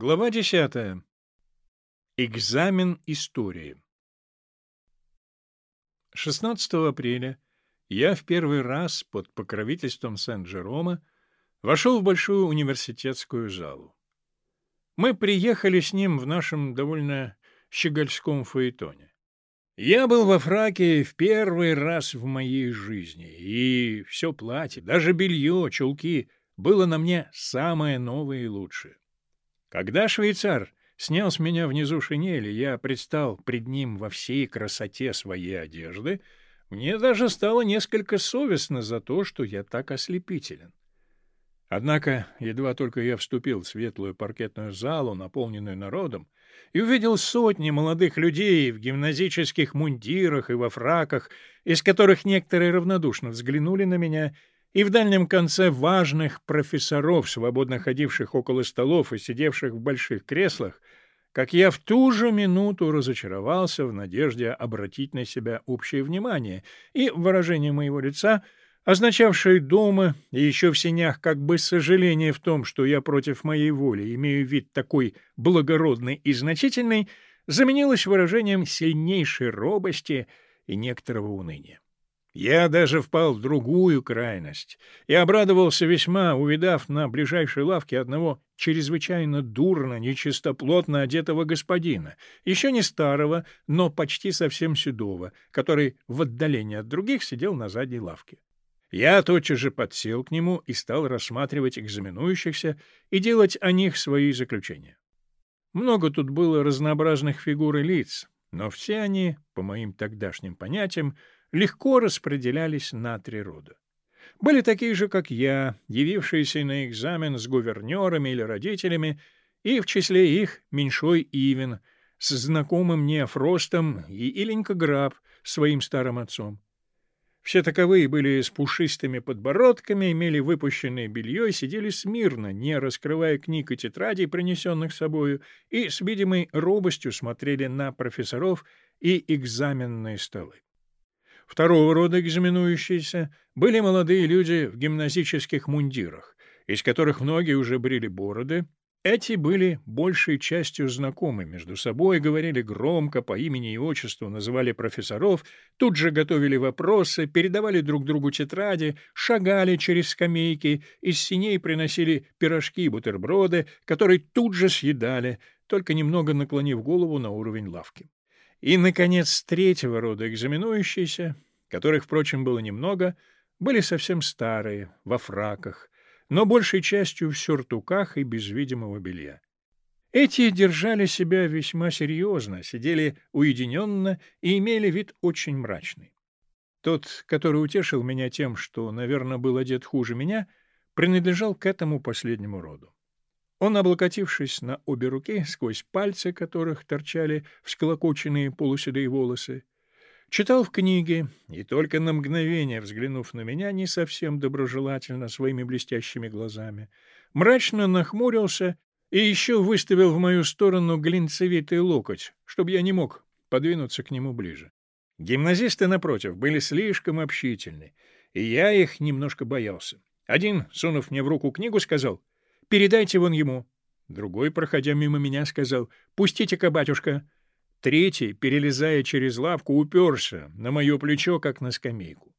Глава десятая. Экзамен истории. 16 апреля я в первый раз под покровительством Сен-Жерома вошел в большую университетскую залу. Мы приехали с ним в нашем довольно щегольском фаэтоне. Я был во фраке в первый раз в моей жизни, и все платье, даже белье, чулки было на мне самое новое и лучшее. Когда швейцар снял с меня внизу шинели, я предстал пред ним во всей красоте своей одежды, мне даже стало несколько совестно за то, что я так ослепителен. Однако, едва только я вступил в светлую паркетную залу, наполненную народом, и увидел сотни молодых людей в гимназических мундирах и во фраках, из которых некоторые равнодушно взглянули на меня, и в дальнем конце важных профессоров, свободно ходивших около столов и сидевших в больших креслах, как я в ту же минуту разочаровался в надежде обратить на себя общее внимание, и выражение моего лица — означавшее дома и еще в сенях как бы сожаление в том, что я против моей воли имею вид такой благородный и значительный, заменилось выражением сильнейшей робости и некоторого уныния. Я даже впал в другую крайность и обрадовался весьма, увидав на ближайшей лавке одного чрезвычайно дурно, нечистоплотно одетого господина, еще не старого, но почти совсем седого, который в отдалении от других сидел на задней лавке. Я тотчас же подсел к нему и стал рассматривать экзаменующихся и делать о них свои заключения. Много тут было разнообразных фигур и лиц, но все они, по моим тогдашним понятиям, легко распределялись на три рода. Были такие же, как я, явившиеся на экзамен с гувернерами или родителями, и в числе их Меньшой Ивен с знакомым мне Фростом и Иленька Граб, своим старым отцом. Все таковые были с пушистыми подбородками, имели выпущенное белье и сидели смирно, не раскрывая книг и тетрадей, принесенных собою, и с видимой робостью смотрели на профессоров и экзаменные столы. Второго рода экзаменующиеся были молодые люди в гимназических мундирах, из которых многие уже брили бороды, эти были большей частью знакомы между собой, говорили громко, по имени и отчеству называли профессоров, тут же готовили вопросы, передавали друг другу тетради, шагали через скамейки, из синей приносили пирожки и бутерброды, которые тут же съедали, только немного наклонив голову на уровень лавки. И, наконец, третьего рода экзаменующиеся, которых, впрочем, было немного, были совсем старые, во фраках, но большей частью в сюртуках и без видимого белья. Эти держали себя весьма серьезно, сидели уединенно и имели вид очень мрачный. Тот, который утешил меня тем, что, наверное, был одет хуже меня, принадлежал к этому последнему роду. Он, облокотившись на обе руки, сквозь пальцы которых торчали всколокоченные полуседые волосы, Читал в книге, и только на мгновение, взглянув на меня не совсем доброжелательно своими блестящими глазами, мрачно нахмурился и еще выставил в мою сторону глинцевитый локоть, чтобы я не мог подвинуться к нему ближе. Гимназисты, напротив, были слишком общительны, и я их немножко боялся. Один, сунув мне в руку книгу, сказал «Передайте вон ему». Другой, проходя мимо меня, сказал «Пустите-ка, батюшка». Третий, перелезая через лавку, уперся на мое плечо, как на скамейку.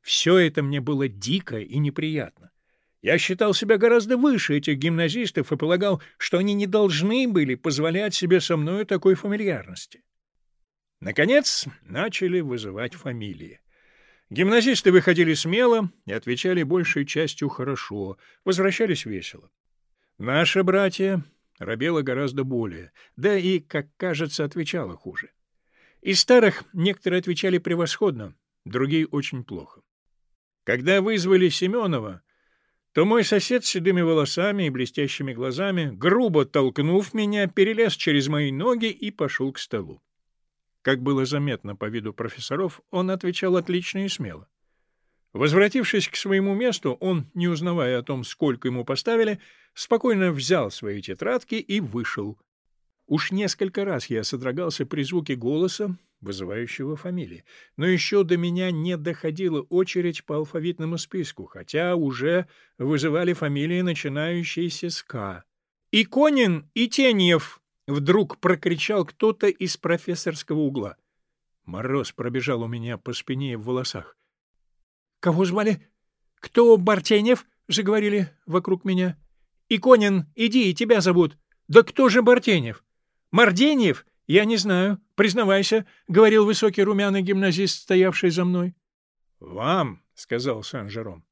Все это мне было дико и неприятно. Я считал себя гораздо выше этих гимназистов и полагал, что они не должны были позволять себе со мною такой фамильярности. Наконец, начали вызывать фамилии. Гимназисты выходили смело и отвечали большей частью хорошо, возвращались весело. Наши братья робела гораздо более, да и, как кажется, отвечала хуже. Из старых некоторые отвечали превосходно, другие очень плохо. Когда вызвали Семенова, то мой сосед с седыми волосами и блестящими глазами, грубо толкнув меня, перелез через мои ноги и пошел к столу. Как было заметно по виду профессоров, он отвечал отлично и смело. Возвратившись к своему месту, он, не узнавая о том, сколько ему поставили, спокойно взял свои тетрадки и вышел. Уж несколько раз я содрогался при звуке голоса, вызывающего фамилии, но еще до меня не доходила очередь по алфавитному списку, хотя уже вызывали фамилии, начинающиеся с «К». Иконин и Теньев!» — вдруг прокричал кто-то из профессорского угла. Мороз пробежал у меня по спине и в волосах. «Кого звали? Кто Бартенев?» — заговорили вокруг меня. «Иконин, иди, тебя зовут. Да кто же Бартенев? Марденьев? Я не знаю. Признавайся», — говорил высокий румяный гимназист, стоявший за мной. «Вам», — сказал Сан-Жером.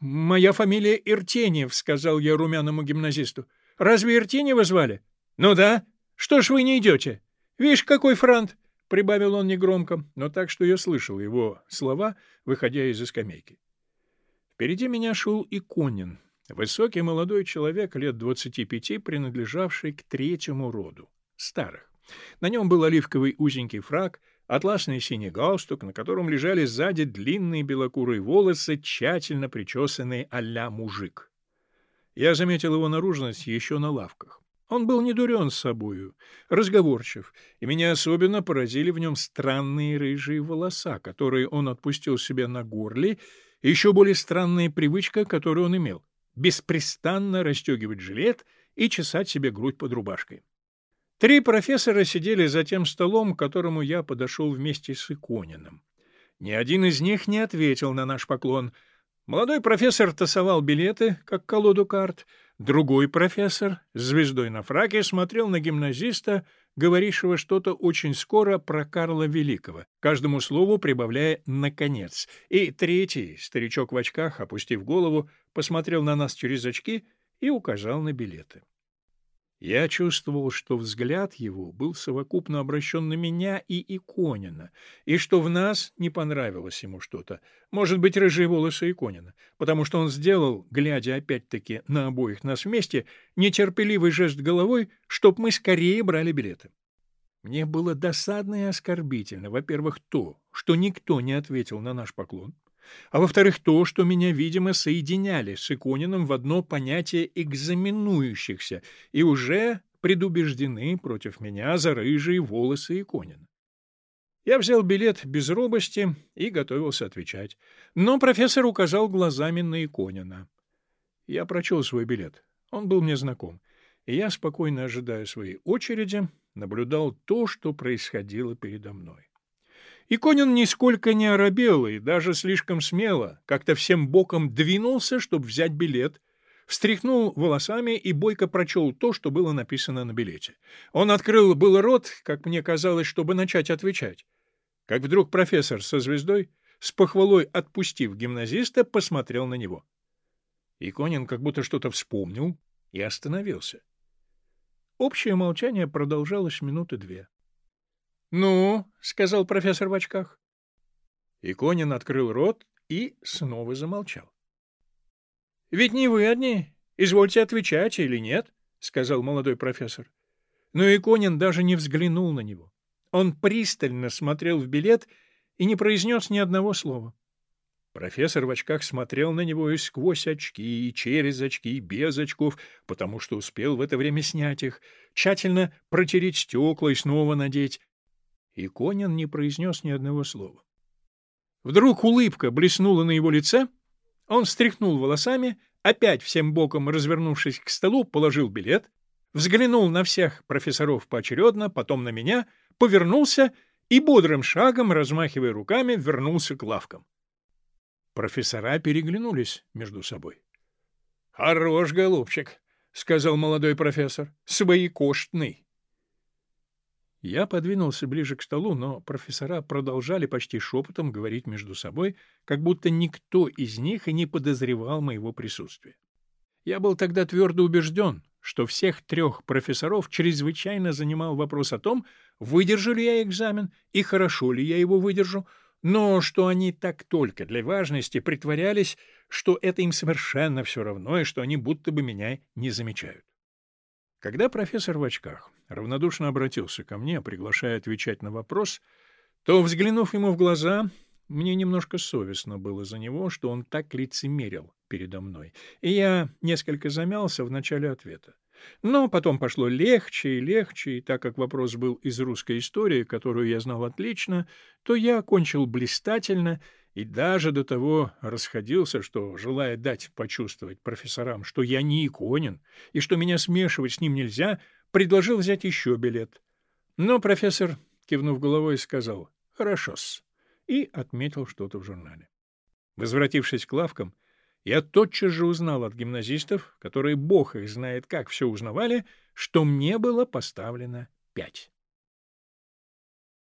«Моя фамилия Иртеньев», — сказал я румяному гимназисту. «Разве Иртеньева звали?» «Ну да. Что ж вы не идете? Видишь, какой франт!» — прибавил он негромко, но так, что я слышал его слова, выходя из-за скамейки. Впереди меня шел Иконин, высокий молодой человек лет двадцати пяти, принадлежавший к третьему роду, старых. На нем был оливковый узенький фраг — атласный синий галстук, на котором лежали сзади длинные белокурые волосы, тщательно причесанные а мужик. Я заметил его наружность еще на лавках. Он был недурен собою, разговорчив, и меня особенно поразили в нем странные рыжие волоса, которые он отпустил себе на горле, и еще более странная привычка, которую он имел — беспрестанно расстегивать жилет и чесать себе грудь под рубашкой. Три профессора сидели за тем столом, к которому я подошел вместе с Икониным. Ни один из них не ответил на наш поклон. Молодой профессор тасовал билеты, как колоду карт. Другой профессор, с звездой на фраке, смотрел на гимназиста, говорившего что-то очень скоро про Карла Великого, каждому слову прибавляя «наконец». И третий, старичок в очках, опустив голову, посмотрел на нас через очки и указал на билеты. Я чувствовал, что взгляд его был совокупно обращен на меня и Иконина, и что в нас не понравилось ему что-то, может быть, рыжие волосы Иконина, потому что он сделал, глядя опять-таки на обоих нас вместе, нетерпеливый жест головой, чтоб мы скорее брали билеты. Мне было досадно и оскорбительно, во-первых, то, что никто не ответил на наш поклон, а во-вторых, то, что меня, видимо, соединяли с Икониным в одно понятие экзаменующихся и уже предубеждены против меня за рыжие волосы Иконина. Я взял билет без робости и готовился отвечать. Но профессор указал глазами на Иконина. Я прочел свой билет. Он был мне знаком. И я, спокойно ожидая своей очереди, наблюдал то, что происходило передо мной. Иконин нисколько не оробел и даже слишком смело, как-то всем боком двинулся, чтобы взять билет, встряхнул волосами и бойко прочел то, что было написано на билете. Он открыл был рот, как мне казалось, чтобы начать отвечать. Как вдруг профессор со звездой, с похвалой отпустив гимназиста, посмотрел на него. Иконин как будто что-то вспомнил и остановился. Общее молчание продолжалось минуты две. «Ну?» — сказал профессор в очках. Иконин открыл рот и снова замолчал. «Ведь не вы одни. Извольте отвечать или нет?» — сказал молодой профессор. Но Иконин даже не взглянул на него. Он пристально смотрел в билет и не произнес ни одного слова. Профессор в очках смотрел на него и сквозь очки, и через очки, и без очков, потому что успел в это время снять их, тщательно протереть стекла и снова надеть, и Конин не произнес ни одного слова. Вдруг улыбка блеснула на его лице, он встряхнул волосами, опять всем боком развернувшись к столу, положил билет, взглянул на всех профессоров поочередно, потом на меня, повернулся и бодрым шагом, размахивая руками, вернулся к лавкам. Профессора переглянулись между собой. — Хорош, голубчик, — сказал молодой профессор, — своекоштный. Я подвинулся ближе к столу, но профессора продолжали почти шепотом говорить между собой, как будто никто из них и не подозревал моего присутствия. Я был тогда твердо убежден, что всех трех профессоров чрезвычайно занимал вопрос о том, выдержу ли я экзамен и хорошо ли я его выдержу, но что они так только для важности притворялись, что это им совершенно все равно и что они будто бы меня не замечают. Когда профессор в очках равнодушно обратился ко мне, приглашая отвечать на вопрос, то, взглянув ему в глаза, мне немножко совестно было за него, что он так лицемерил передо мной, и я несколько замялся в начале ответа. Но потом пошло легче и легче, и так как вопрос был из русской истории, которую я знал отлично, то я окончил блистательно и даже до того расходился, что, желая дать почувствовать профессорам, что я не иконен и что меня смешивать с ним нельзя, предложил взять еще билет. Но профессор, кивнув головой, сказал «Хорошо-с» и отметил что-то в журнале. Возвратившись к лавкам, я тотчас же узнал от гимназистов, которые бог их знает как все узнавали, что мне было поставлено пять.